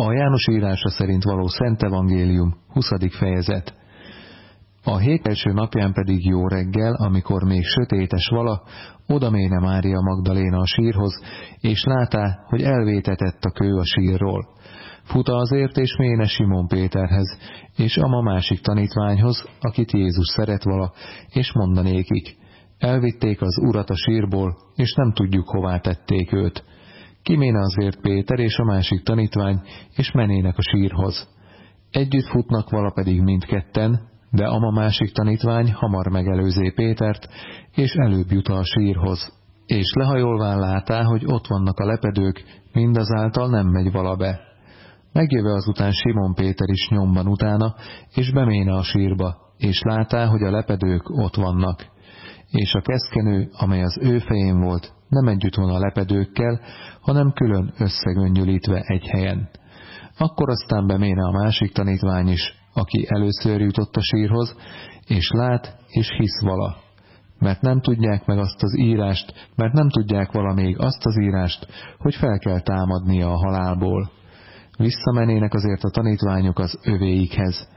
A János írása szerint való Szent Evangélium, 20. fejezet. A hét első napján pedig jó reggel, amikor még sötétes vala, oda méne Mária Magdaléna a sírhoz, és látá, hogy elvétetett a kő a sírról. Futa azért, és méne Simon Péterhez, és ama másik tanítványhoz, akit Jézus szeret vala, és mondanékik. Elvitték az urat a sírból, és nem tudjuk, hová tették őt. Kiméne azért Péter és a másik tanítvány, és menének a sírhoz. Együtt futnak vala pedig mindketten, de ama másik tanítvány hamar megelőzé Pétert, és előbb jut a sírhoz. És lehajolván látá, hogy ott vannak a lepedők, mindazáltal nem megy vala be. Megjöve azután Simon Péter is nyomban utána, és beméne a sírba, és látá, hogy a lepedők ott vannak. És a keszkenő, amely az ő fején volt, nem együtt van a lepedőkkel, hanem külön összegöngyölítve egy helyen. Akkor aztán beméne a másik tanítvány is, aki először jutott a sírhoz, és lát és hisz vala. Mert nem tudják meg azt az írást, mert nem tudják vala még azt az írást, hogy fel kell támadnia a halálból. Visszamenének azért a tanítványok az övéikhez.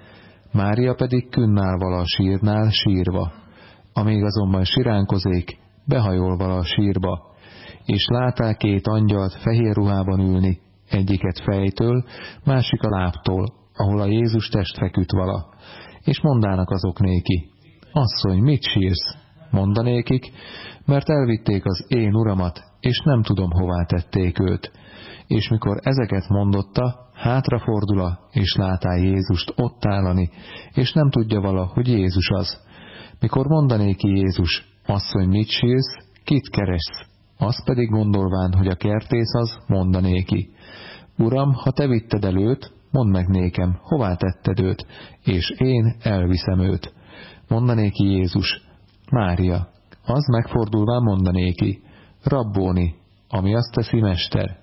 Mária pedig künnál vala a sírnál sírva. Amíg azonban siránkozék, behajol vala a sírba, és látál két angyalt fehér ruhában ülni, egyiket fejtől, másik a láptól, ahol a Jézus test feküdt vala, és mondának azok néki, asszony, mit sírsz? Mondanékik, mert elvitték az én uramat, és nem tudom, hová tették őt. És mikor ezeket mondotta, hátrafordula, és látá Jézust ott állani, és nem tudja vala, hogy Jézus az. Mikor mondanéki Jézus, asszony, mit sírsz, kit keressz? Azt pedig gondolván, hogy a kertész az, mondanéki. Uram, ha te vitted előt, mondd meg nékem, hová tetted őt, és én elviszem őt. Mondanéki Jézus, Mária, az megfordulván mondanéki, Rabbóni, ami azt teszi mester.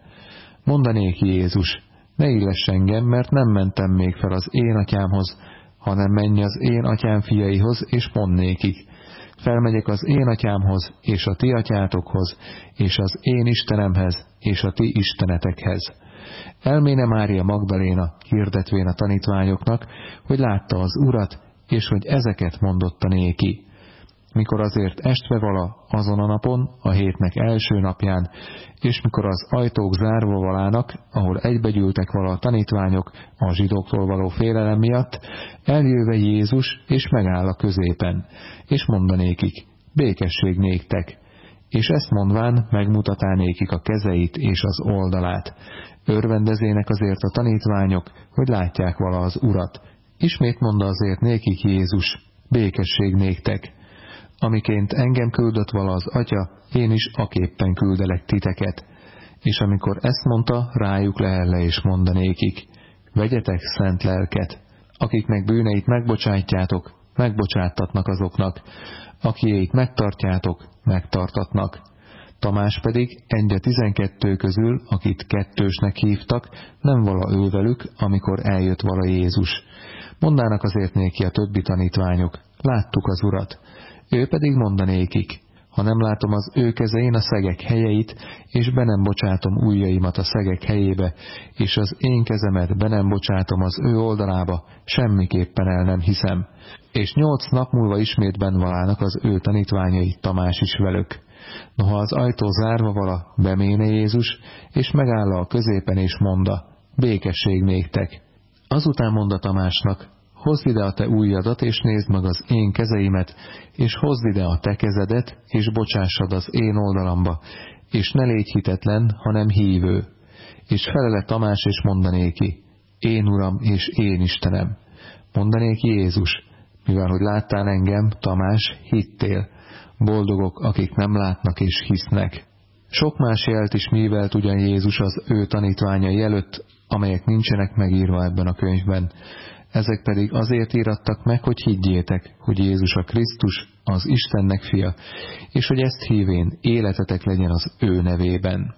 Mondanéki Jézus, ne illess engem, mert nem mentem még fel az én atyámhoz, hanem menj az én atyám fiaihoz, és mondd nékik. Felmegyek az én atyámhoz, és a ti atyátokhoz, és az én Istenemhez, és a ti istenetekhez Elméne Mária Magdaléna hirdetvén a tanítványoknak, hogy látta az urat, és hogy ezeket mondotta néki. Mikor azért estve vala azon a napon, a hétnek első napján, és mikor az ajtók zárva valának, ahol egybegyűltek vala a tanítványok a zsidóktól való félelem miatt, eljöve Jézus, és megáll a középen, és mondanékik, békesség néktek, és ezt mondván megmutatánékik a kezeit és az oldalát, Örvendezének azért a tanítványok, hogy látják vala az urat. Ismét mondta azért nékik Jézus, békesség néktek. Amiként engem küldött vala az atya, én is aképpen küldelek titeket. És amikor ezt mondta, rájuk lehelle és mondanékik, vegyetek szent lelket, akiknek bűneit megbocsátjátok, megbocsáttatnak azoknak, akiék megtartjátok, megtartatnak. Tamás pedig egy a tizenkettő közül, akit kettősnek hívtak, nem vala ő velük, amikor eljött vala Jézus. Mondának azért néki a többi tanítványok, láttuk az urat. Ő pedig mondanékik, ha nem látom az ő kezein a szegek helyeit, és be nem bocsátom ujjaimat a szegek helyébe, és az én kezemet be nem bocsátom az ő oldalába, semmiképpen el nem hiszem. És nyolc nap múlva ismét benvalának az ő tanítványai Tamás is velük. Noha az ajtó zárva vala, beméne Jézus, és megáll a középen, és monda, békesség néktek. Azután monda Tamásnak, hozd ide a te ujjadat, és nézd meg az én kezeimet, és hozd ide a te kezedet, és bocsássad az én oldalamba, és ne légy hitetlen, hanem hívő. És felele Tamás, és mondanéki, én Uram, és én Istenem. Mondanéki Jézus, mivel hogy láttál engem, Tamás, hittél, boldogok, akik nem látnak és hisznek. Sok más jelt is művelt ugyan Jézus az ő tanítványai előtt, amelyek nincsenek megírva ebben a könyvben. Ezek pedig azért írattak meg, hogy higgyétek, hogy Jézus a Krisztus, az Istennek fia, és hogy ezt hívén életetek legyen az ő nevében.